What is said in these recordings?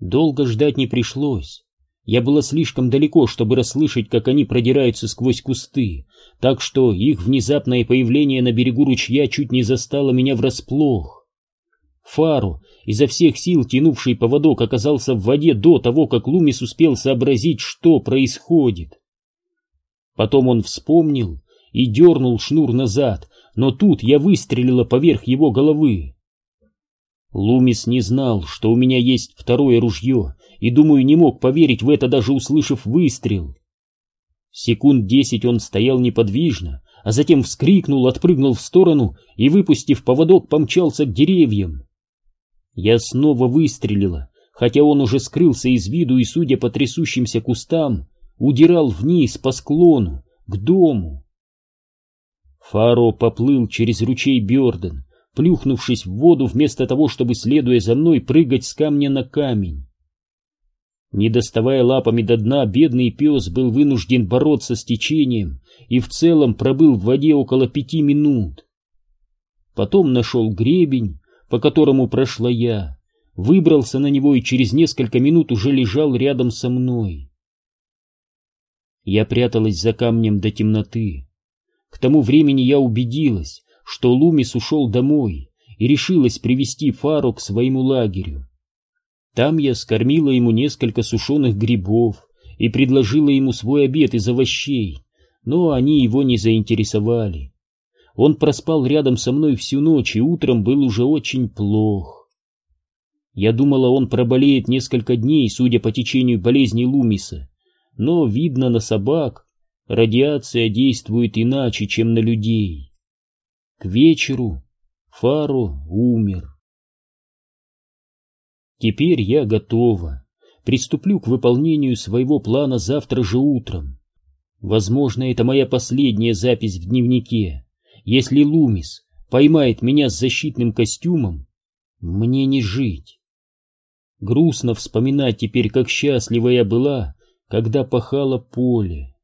Долго ждать не пришлось. Я была слишком далеко, чтобы расслышать, как они продираются сквозь кусты, так что их внезапное появление на берегу ручья чуть не застало меня врасплох. Фару, изо всех сил тянувший поводок, оказался в воде до того, как Лумис успел сообразить, что происходит. Потом он вспомнил и дернул шнур назад, но тут я выстрелила поверх его головы. Лумис не знал, что у меня есть второе ружье, и, думаю, не мог поверить в это, даже услышав выстрел. Секунд десять он стоял неподвижно, а затем вскрикнул, отпрыгнул в сторону и, выпустив поводок, помчался к деревьям. Я снова выстрелила, хотя он уже скрылся из виду и, судя по трясущимся кустам, удирал вниз по склону, к дому. Фаро поплыл через ручей Бёрден, плюхнувшись в воду вместо того, чтобы, следуя за мной, прыгать с камня на камень. Не доставая лапами до дна, бедный пес был вынужден бороться с течением и в целом пробыл в воде около пяти минут. Потом нашел гребень, по которому прошла я, выбрался на него и через несколько минут уже лежал рядом со мной. Я пряталась за камнем до темноты. К тому времени я убедилась, что Лумис ушел домой и решилась привести Фару к своему лагерю. Там я скормила ему несколько сушеных грибов и предложила ему свой обед из овощей, но они его не заинтересовали. Он проспал рядом со мной всю ночь и утром был уже очень плох. Я думала, он проболеет несколько дней, судя по течению болезни Лумиса, но, видно, на собак радиация действует иначе, чем на людей. К вечеру Фаро умер. Теперь я готова. Приступлю к выполнению своего плана завтра же утром. Возможно, это моя последняя запись в дневнике. Если Лумис поймает меня с защитным костюмом, мне не жить. Грустно вспоминать теперь, как счастлива я была, когда пахала поле.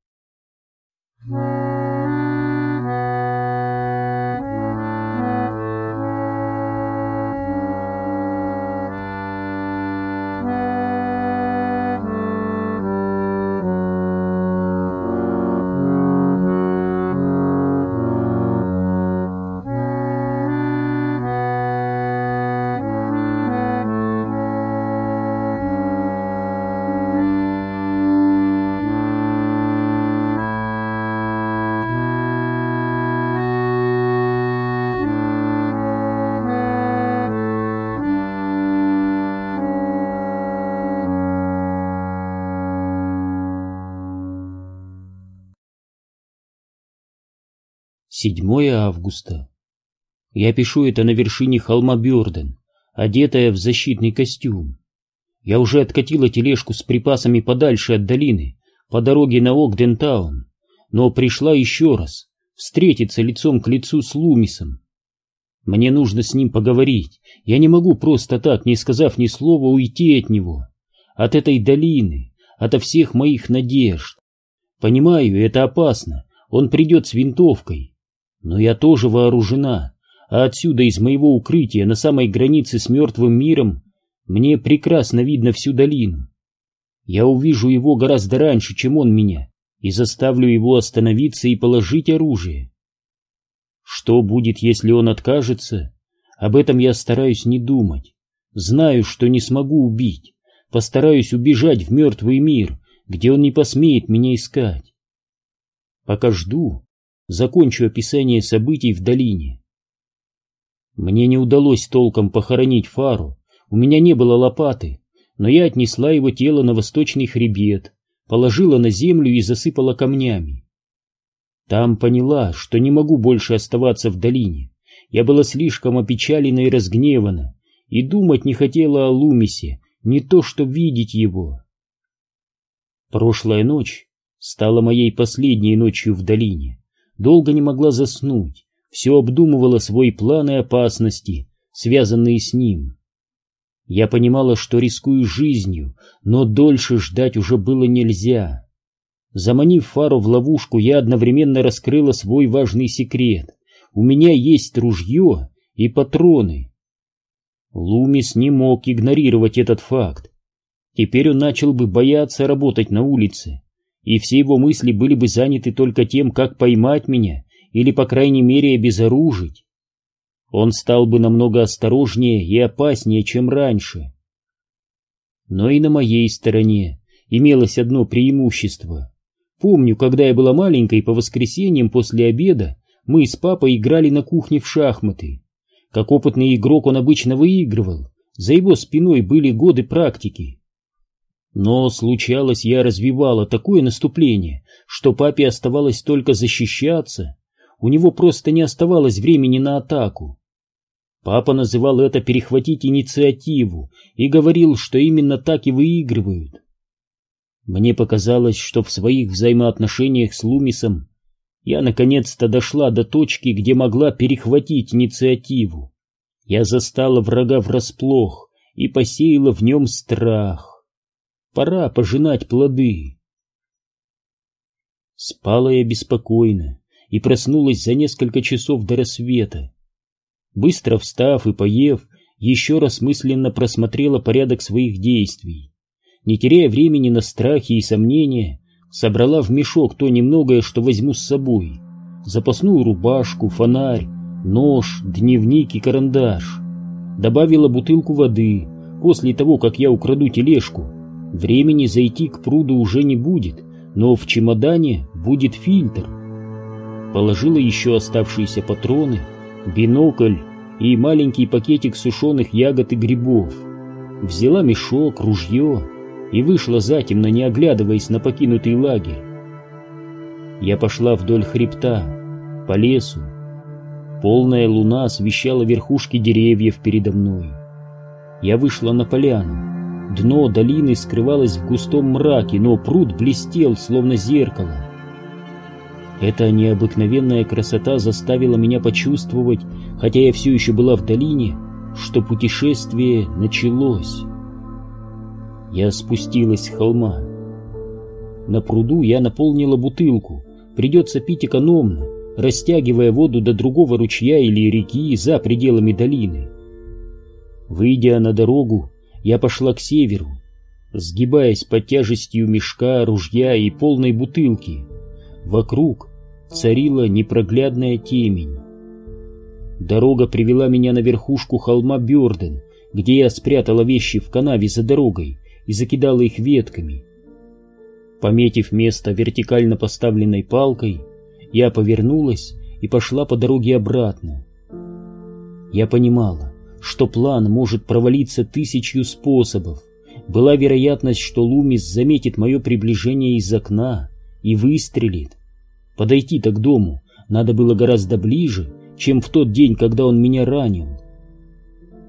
Thank you. Седьмое августа. Я пишу это на вершине холма Бёрден, одетая в защитный костюм. Я уже откатила тележку с припасами подальше от долины, по дороге на Огдентаун, но пришла еще раз, встретиться лицом к лицу с Лумисом. Мне нужно с ним поговорить, я не могу просто так, не сказав ни слова, уйти от него, от этой долины, ото всех моих надежд. Понимаю, это опасно, он придет с винтовкой, но я тоже вооружена, а отсюда из моего укрытия на самой границе с мертвым миром мне прекрасно видно всю долину. Я увижу его гораздо раньше, чем он меня, и заставлю его остановиться и положить оружие. Что будет, если он откажется? Об этом я стараюсь не думать. Знаю, что не смогу убить. Постараюсь убежать в мертвый мир, где он не посмеет меня искать. Пока жду, закончу описание событий в долине. Мне не удалось толком похоронить Фару, у меня не было лопаты, но я отнесла его тело на восточный хребет, положила на землю и засыпала камнями. Там поняла, что не могу больше оставаться в долине. Я была слишком опечалена и разгневана, и думать не хотела о Лумисе, не то что видеть его. Прошлая ночь стала моей последней ночью в долине долго не могла заснуть, все обдумывала свои планы и опасности, связанные с ним. Я понимала, что рискую жизнью, но дольше ждать уже было нельзя. Заманив Фару в ловушку, я одновременно раскрыла свой важный секрет. У меня есть ружье и патроны. Лумис не мог игнорировать этот факт. Теперь он начал бы бояться работать на улице, и все его мысли были бы заняты только тем, как поймать меня или, по крайней мере, обезоружить. Он стал бы намного осторожнее и опаснее, чем раньше. Но и на моей стороне имелось одно преимущество. Помню, когда я была маленькой, по воскресеньям после обеда мы с папой играли на кухне в шахматы. Как опытный игрок он обычно выигрывал, за его спиной были годы практики. Но случалось, я развивала такое наступление, что папе оставалось только защищаться, у него просто не оставалось времени на атаку. Папа называл это перехватить инициативу и говорил, что именно так и выигрывают. Мне показалось, что в своих взаимоотношениях с Лумисом я наконец-то дошла до точки, где могла перехватить инициативу. Я застала врага врасплох и посеяла в нем страх. Пора пожинать плоды. Спала я беспокойно и проснулась за несколько часов до рассвета. Быстро встав и поев, еще раз мысленно просмотрела порядок своих действий. Не теряя времени на страхи и сомнения, собрала в мешок то немногое, что возьму с собой. Запасную рубашку, фонарь, нож, дневник и карандаш. Добавила бутылку воды. После того, как я украду тележку, времени зайти к пруду уже не будет, но в чемодане будет фильтр. Положила еще оставшиеся патроны, бинокль и маленький пакетик сушеных ягод и грибов. Взяла мешок, ружье и вышла затемно, не оглядываясь на покинутый лагерь. Я пошла вдоль хребта, по лесу. Полная луна освещала верхушки деревьев передо мной. Я вышла на поляну. Дно долины скрывалось в густом мраке, но пруд блестел, словно зеркало. Эта необыкновенная красота заставила меня почувствовать, хотя я все еще была в долине, что путешествие началось. Я спустилась с холма. На пруду я наполнила бутылку. Придется пить экономно, растягивая воду до другого ручья или реки за пределами долины. Выйдя на дорогу, я пошла к северу, сгибаясь под тяжестью мешка, ружья и полной бутылки. Вокруг царила непроглядная темень. Дорога привела меня на верхушку холма Бёрден, где я спрятала вещи в канаве за дорогой и закидала их ветками. Пометив место вертикально поставленной палкой, я повернулась и пошла по дороге обратно. Я понимала, что план может провалиться тысячью способов. Была вероятность, что Лумис заметит мое приближение из окна и выстрелит. Подойти-то к дому надо было гораздо ближе, чем в тот день, когда он меня ранил.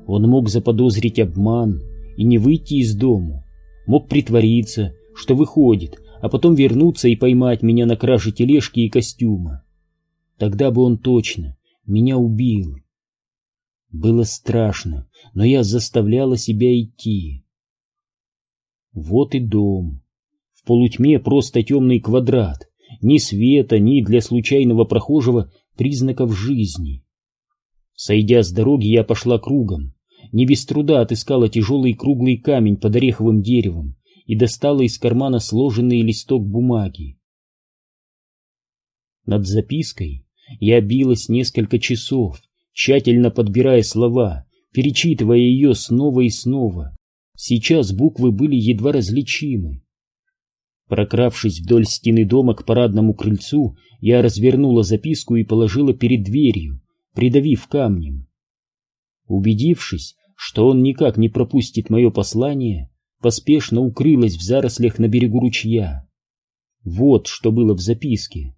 Он мог заподозрить обман и не выйти из дому, мог притвориться, что выходит, а потом вернуться и поймать меня на краже тележки и костюма. Тогда бы он точно меня убил. Было страшно, но я заставляла себя идти. Вот и дом. В полутьме просто темный квадрат, ни света, ни для случайного прохожего признаков жизни. Сойдя с дороги, я пошла кругом, не без труда отыскала тяжелый круглый камень под ореховым деревом и достала из кармана сложенный листок бумаги. Над запиской я билась несколько часов, тщательно подбирая слова, перечитывая ее снова и снова. Сейчас буквы были едва различимы. Прокравшись вдоль стены дома к парадному крыльцу, я развернула записку и положила перед дверью, придавив камнем. Убедившись, что он никак не пропустит мое послание, поспешно укрылась в зарослях на берегу ручья. Вот что было в записке.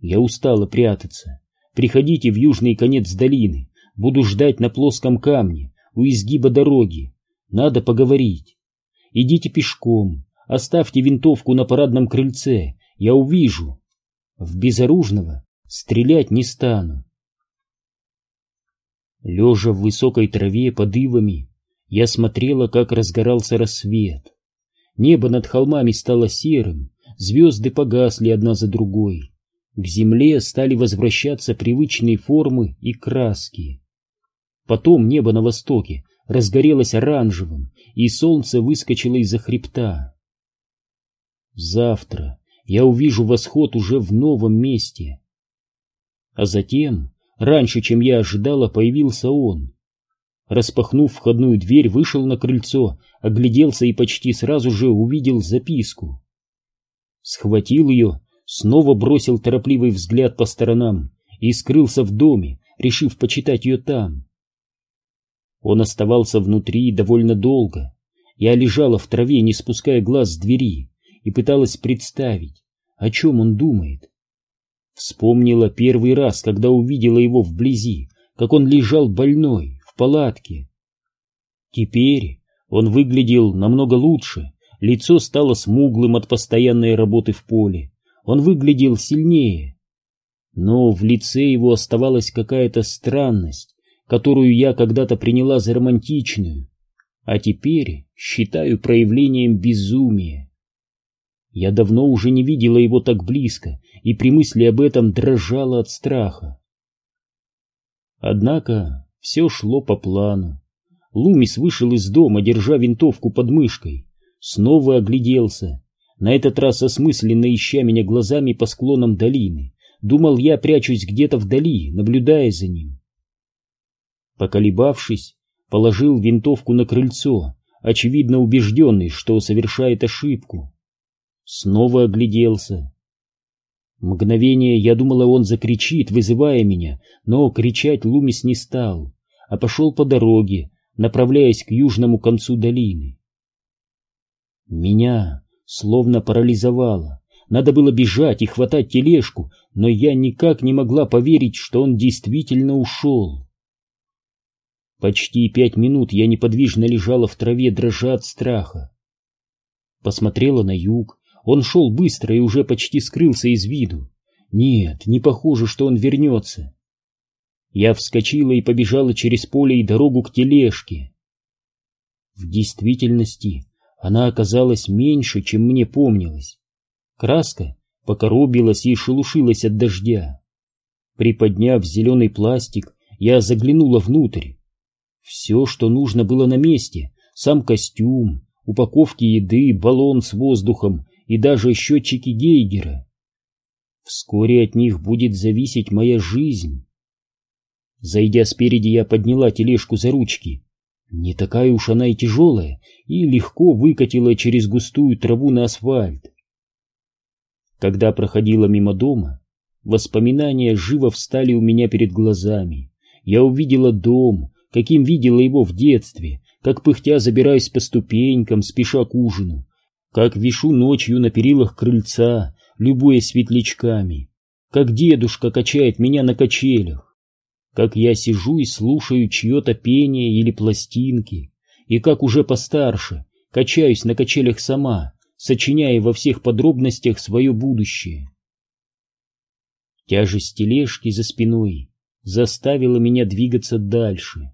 Я устала прятаться. Приходите в южный конец долины. Буду ждать на плоском камне, у изгиба дороги. Надо поговорить. Идите пешком, Оставьте винтовку на парадном крыльце, я увижу. В безоружного стрелять не стану. Лежа в высокой траве под ивами, я смотрела, как разгорался рассвет. Небо над холмами стало серым, звезды погасли одна за другой. К земле стали возвращаться привычные формы и краски. Потом небо на востоке разгорелось оранжевым, и солнце выскочило из-за хребта. Завтра я увижу восход уже в новом месте. А затем, раньше, чем я ожидала, появился он. Распахнув входную дверь, вышел на крыльцо, огляделся и почти сразу же увидел записку. Схватил ее, снова бросил торопливый взгляд по сторонам и скрылся в доме, решив почитать ее там. Он оставался внутри довольно долго. Я лежала в траве, не спуская глаз с двери, и пыталась представить, о чем он думает. Вспомнила первый раз, когда увидела его вблизи, как он лежал больной, в палатке. Теперь он выглядел намного лучше, лицо стало смуглым от постоянной работы в поле, он выглядел сильнее. Но в лице его оставалась какая-то странность, которую я когда-то приняла за романтичную, а теперь считаю проявлением безумия. Я давно уже не видела его так близко, и при мысли об этом дрожала от страха. Однако все шло по плану. Лумис вышел из дома, держа винтовку под мышкой, снова огляделся, на этот раз осмысленно ища меня глазами по склонам долины. Думал, я прячусь где-то вдали, наблюдая за ним. Поколебавшись, положил винтовку на крыльцо, очевидно убежденный, что совершает ошибку. Снова огляделся. Мгновение я думала, он закричит, вызывая меня, но кричать Лумис не стал, а пошел по дороге, направляясь к южному концу долины. Меня словно парализовало. Надо было бежать и хватать тележку, но я никак не могла поверить, что он действительно ушел. Почти пять минут я неподвижно лежала в траве, дрожа от страха. Посмотрела на юг. Он шел быстро и уже почти скрылся из виду. Нет, не похоже, что он вернется. Я вскочила и побежала через поле и дорогу к тележке. В действительности она оказалась меньше, чем мне помнилось. Краска покоробилась и шелушилась от дождя. Приподняв зеленый пластик, я заглянула внутрь. Все, что нужно было на месте, сам костюм, упаковки еды, баллон с воздухом и даже счетчики Гейгера. Вскоре от них будет зависеть моя жизнь. Зайдя спереди, я подняла тележку за ручки. Не такая уж она и тяжелая, и легко выкатила через густую траву на асфальт. Когда проходила мимо дома, воспоминания живо встали у меня перед глазами. Я увидела дом, каким видела его в детстве, как пыхтя забираюсь по ступенькам, спеша к ужину, как вишу ночью на перилах крыльца, любуясь светлячками, как дедушка качает меня на качелях, как я сижу и слушаю чье-то пение или пластинки, и как уже постарше качаюсь на качелях сама, сочиняя во всех подробностях свое будущее. Тяжесть тележки за спиной заставила меня двигаться дальше.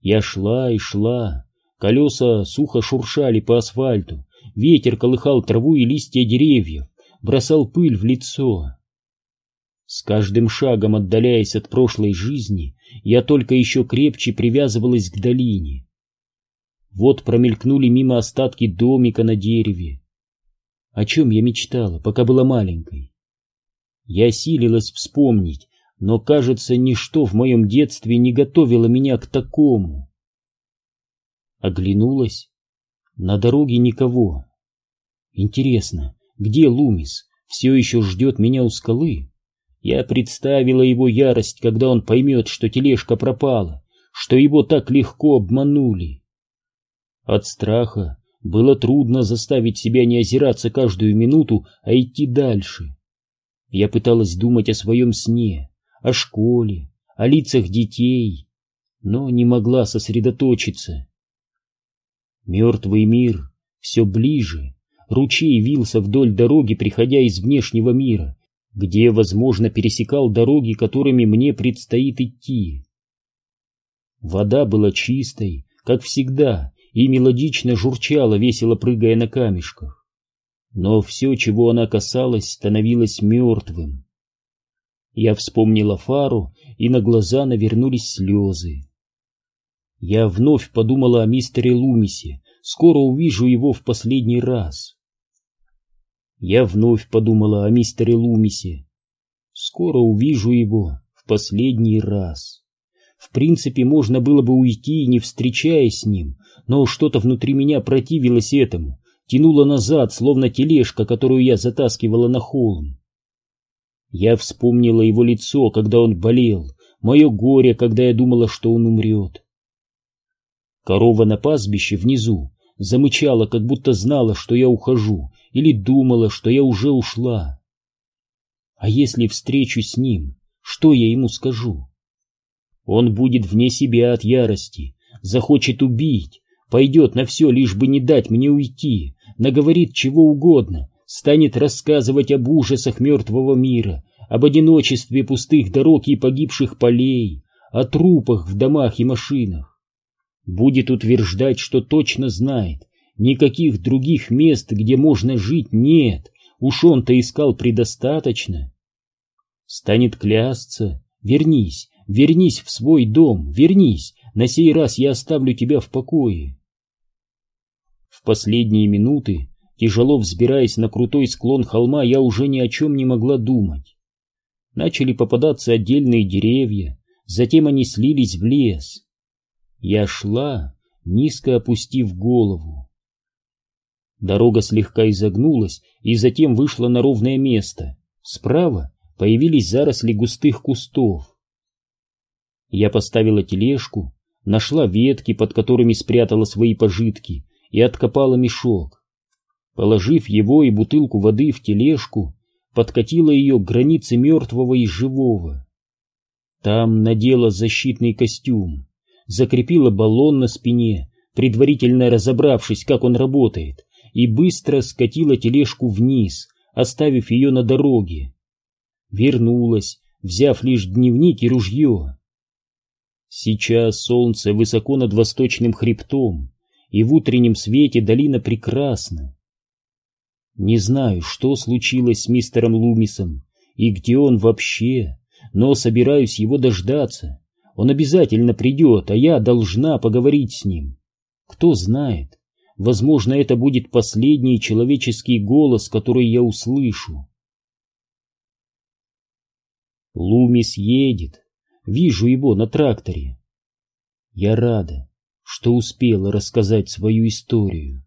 Я шла и шла, колеса сухо шуршали по асфальту, ветер колыхал траву и листья деревьев, бросал пыль в лицо. С каждым шагом отдаляясь от прошлой жизни, я только еще крепче привязывалась к долине. Вот промелькнули мимо остатки домика на дереве. О чем я мечтала, пока была маленькой? Я силилась вспомнить, но, кажется, ничто в моем детстве не готовило меня к такому. Оглянулась. На дороге никого. Интересно, где Лумис? Все еще ждет меня у скалы? Я представила его ярость, когда он поймет, что тележка пропала, что его так легко обманули. От страха было трудно заставить себя не озираться каждую минуту, а идти дальше. Я пыталась думать о своем сне, о школе, о лицах детей, но не могла сосредоточиться. Мертвый мир все ближе, ручей вился вдоль дороги, приходя из внешнего мира, где, возможно, пересекал дороги, которыми мне предстоит идти. Вода была чистой, как всегда, и мелодично журчала, весело прыгая на камешках. Но все, чего она касалась, становилось мертвым. Я вспомнила фару, и на глаза навернулись слезы. Я вновь подумала о мистере Лумисе, скоро увижу его в последний раз. Я вновь подумала о мистере Лумисе. Скоро увижу его в последний раз. В принципе, можно было бы уйти, не встречаясь с ним, но что-то внутри меня противилось этому, тянуло назад, словно тележка, которую я затаскивала на холм. Я вспомнила его лицо, когда он болел, мое горе, когда я думала, что он умрет. Корова на пастбище внизу замычала, как будто знала, что я ухожу, или думала, что я уже ушла. А если встречусь с ним, что я ему скажу? Он будет вне себя от ярости, захочет убить, пойдет на все, лишь бы не дать мне уйти, наговорит чего угодно, станет рассказывать об ужасах мертвого мира, об одиночестве пустых дорог и погибших полей, о трупах в домах и машинах. Будет утверждать, что точно знает, никаких других мест, где можно жить, нет, уж он-то искал предостаточно. Станет клясться, вернись, вернись в свой дом, вернись, на сей раз я оставлю тебя в покое. В последние минуты, тяжело взбираясь на крутой склон холма, я уже ни о чем не могла думать. Начали попадаться отдельные деревья, затем они слились в лес. Я шла, низко опустив голову. Дорога слегка изогнулась и затем вышла на ровное место. Справа появились заросли густых кустов. Я поставила тележку, нашла ветки, под которыми спрятала свои пожитки, и откопала мешок. Положив его и бутылку воды в тележку, подкатила ее к границе мертвого и живого. Там надела защитный костюм, закрепила баллон на спине, предварительно разобравшись, как он работает, и быстро скатила тележку вниз, оставив ее на дороге. Вернулась, взяв лишь дневник и ружье. Сейчас солнце высоко над восточным хребтом, и в утреннем свете долина прекрасна. Не знаю, что случилось с мистером Лумисом и где он вообще, но собираюсь его дождаться. Он обязательно придет, а я должна поговорить с ним. Кто знает, возможно, это будет последний человеческий голос, который я услышу. Лумис едет, вижу его на тракторе. Я рада, что успела рассказать свою историю.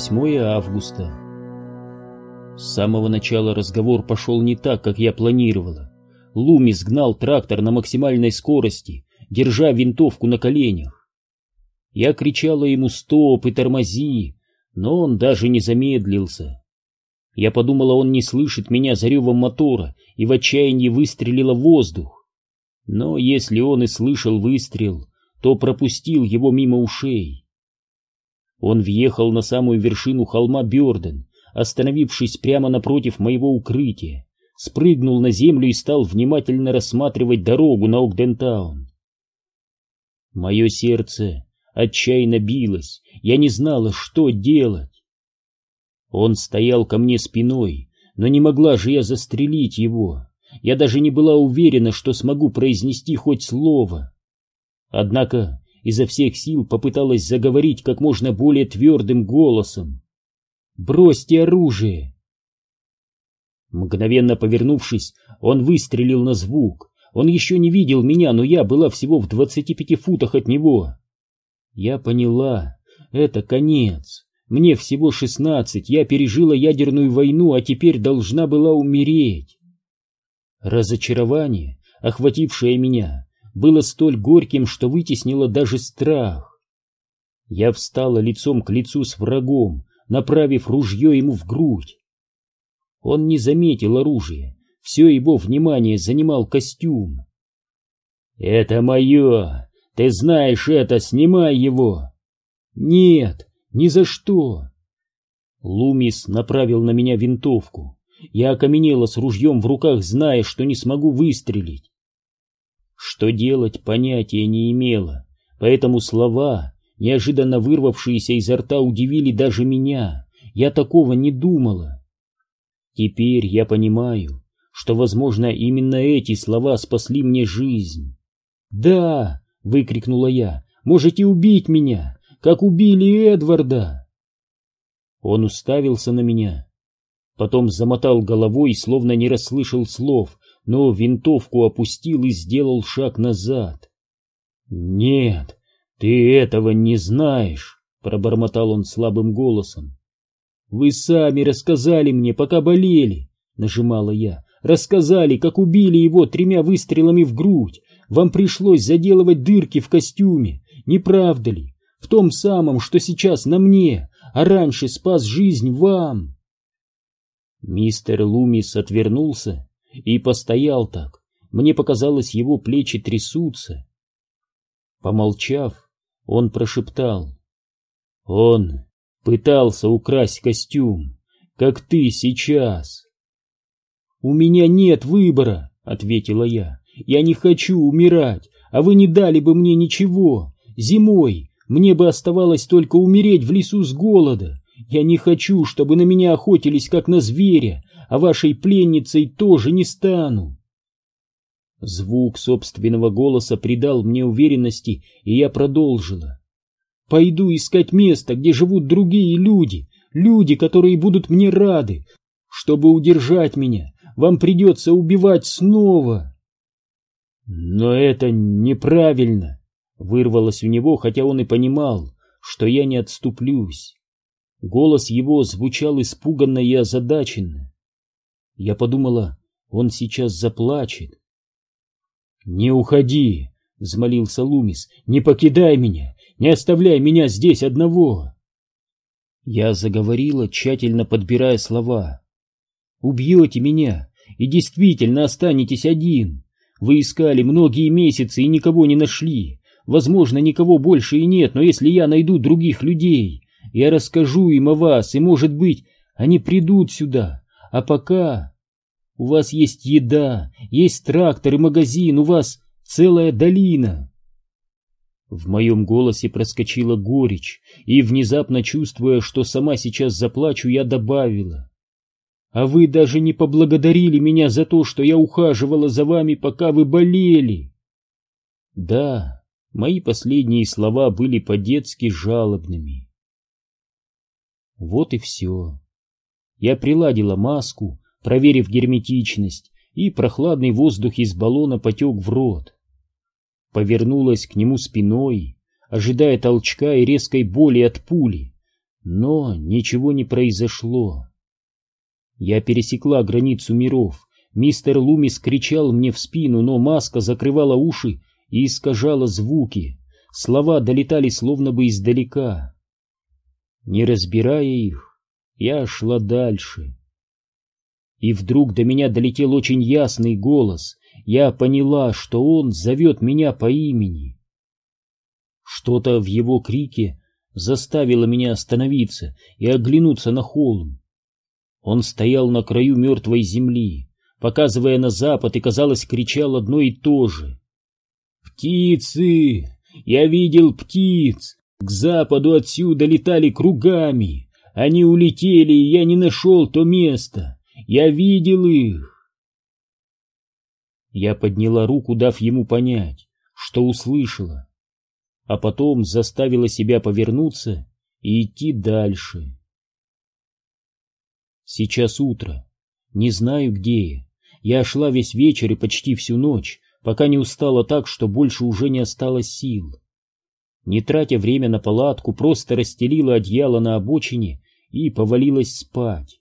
8 августа. С самого начала разговор пошел не так, как я планировала. Лумис гнал трактор на максимальной скорости, держа винтовку на коленях. Я кричала ему «стоп» и «тормози», но он даже не замедлился. Я подумала, он не слышит меня за ревом мотора и в отчаянии выстрелила в воздух. Но если он и слышал выстрел, то пропустил его мимо ушей. Он въехал на самую вершину холма Бёрден, остановившись прямо напротив моего укрытия, спрыгнул на землю и стал внимательно рассматривать дорогу на Огдентаун. Мое сердце отчаянно билось, я не знала, что делать. Он стоял ко мне спиной, но не могла же я застрелить его. Я даже не была уверена, что смогу произнести хоть слово. Однако изо всех сил попыталась заговорить как можно более твердым голосом. «Бросьте оружие!» Мгновенно повернувшись, он выстрелил на звук. Он еще не видел меня, но я была всего в двадцати пяти футах от него. Я поняла, это конец. Мне всего шестнадцать, я пережила ядерную войну, а теперь должна была умереть. Разочарование, охватившее меня, было столь горьким, что вытеснило даже страх. Я встала лицом к лицу с врагом, направив ружье ему в грудь. Он не заметил оружия, все его внимание занимал костюм. «Это мое! Ты знаешь это, снимай его!» «Нет, ни за что!» Лумис направил на меня винтовку. Я окаменела с ружьем в руках, зная, что не смогу выстрелить. Что делать, понятия не имела, поэтому слова, неожиданно вырвавшиеся изо рта, удивили даже меня. Я такого не думала. Теперь я понимаю, что, возможно, именно эти слова спасли мне жизнь. «Да!» — выкрикнула я. «Можете убить меня, как убили Эдварда!» Он уставился на меня, потом замотал головой, словно не расслышал слов, но винтовку опустил и сделал шаг назад. «Нет, ты этого не знаешь», — пробормотал он слабым голосом. «Вы сами рассказали мне, пока болели», — нажимала я. «Рассказали, как убили его тремя выстрелами в грудь. Вам пришлось заделывать дырки в костюме, не правда ли? В том самом, что сейчас на мне, а раньше спас жизнь вам». Мистер Лумис отвернулся и постоял так. Мне показалось, его плечи трясутся. Помолчав, он прошептал. Он пытался украсть костюм, как ты сейчас. «У меня нет выбора», — ответила я. «Я не хочу умирать, а вы не дали бы мне ничего. Зимой мне бы оставалось только умереть в лесу с голода. Я не хочу, чтобы на меня охотились, как на зверя, а вашей пленницей тоже не стану. Звук собственного голоса придал мне уверенности, и я продолжила. Пойду искать место, где живут другие люди, люди, которые будут мне рады. Чтобы удержать меня, вам придется убивать снова. Но это неправильно, вырвалось у него, хотя он и понимал, что я не отступлюсь. Голос его звучал испуганно и озадаченно. Я подумала, он сейчас заплачет. «Не уходи!» — взмолился Лумис. «Не покидай меня! Не оставляй меня здесь одного!» Я заговорила, тщательно подбирая слова. «Убьете меня и действительно останетесь один. Вы искали многие месяцы и никого не нашли. Возможно, никого больше и нет, но если я найду других людей, я расскажу им о вас, и, может быть, они придут сюда. А пока у вас есть еда, есть трактор и магазин, у вас целая долина. В моем голосе проскочила горечь, и, внезапно чувствуя, что сама сейчас заплачу, я добавила. А вы даже не поблагодарили меня за то, что я ухаживала за вами, пока вы болели. Да, мои последние слова были по-детски жалобными. Вот и все. Я приладила маску, проверив герметичность, и прохладный воздух из баллона потек в рот. Повернулась к нему спиной, ожидая толчка и резкой боли от пули, Но ничего не произошло. Я пересекла границу миров. Мистер Лумис кричал мне в спину, но маска закрывала уши и искажала звуки. Слова долетали словно бы издалека. Не разбирая их, я шла дальше. И вдруг до меня долетел очень ясный голос. Я поняла, что он зовет меня по имени. Что-то в его крике заставило меня остановиться и оглянуться на холм. Он стоял на краю мертвой земли, показывая на запад, и, казалось, кричал одно и то же. «Птицы! Я видел птиц! К западу отсюда летали кругами! Они улетели, и я не нашел то место! Я видел их!» Я подняла руку, дав ему понять, что услышала, а потом заставила себя повернуться и идти дальше. Сейчас утро. Не знаю, где я. Я шла весь вечер и почти всю ночь, пока не устала так, что больше уже не осталось сил. Не тратя время на палатку, просто расстелила одеяло на обочине и повалилась спать.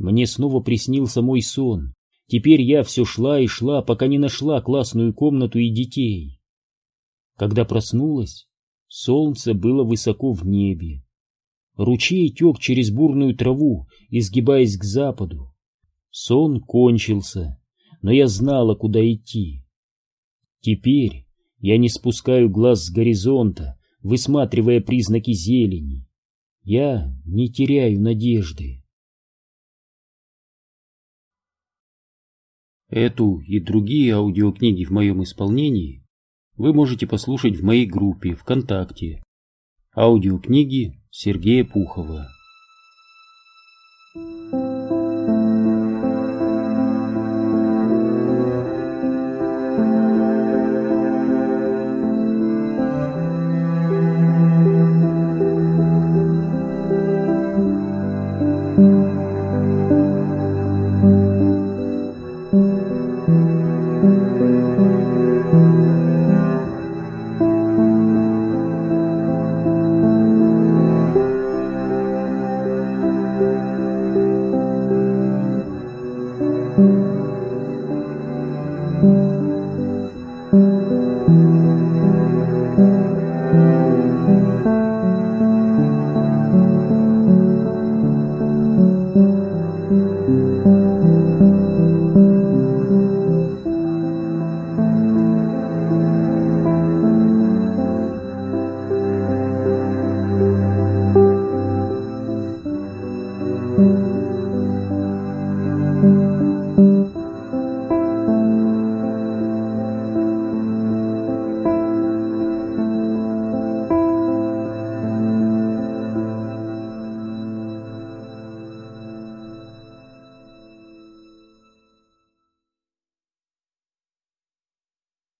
Мне снова приснился мой сон. Теперь я все шла и шла, пока не нашла классную комнату и детей. Когда проснулась, солнце было высоко в небе. Ручей тек через бурную траву, изгибаясь к западу. Сон кончился, но я знала, куда идти. Теперь я не спускаю глаз с горизонта, высматривая признаки зелени. Я не теряю надежды. Эту и другие аудиокниги в моем исполнении вы можете послушать в моей группе ВКонтакте. Аудиокниги Сергея Пухова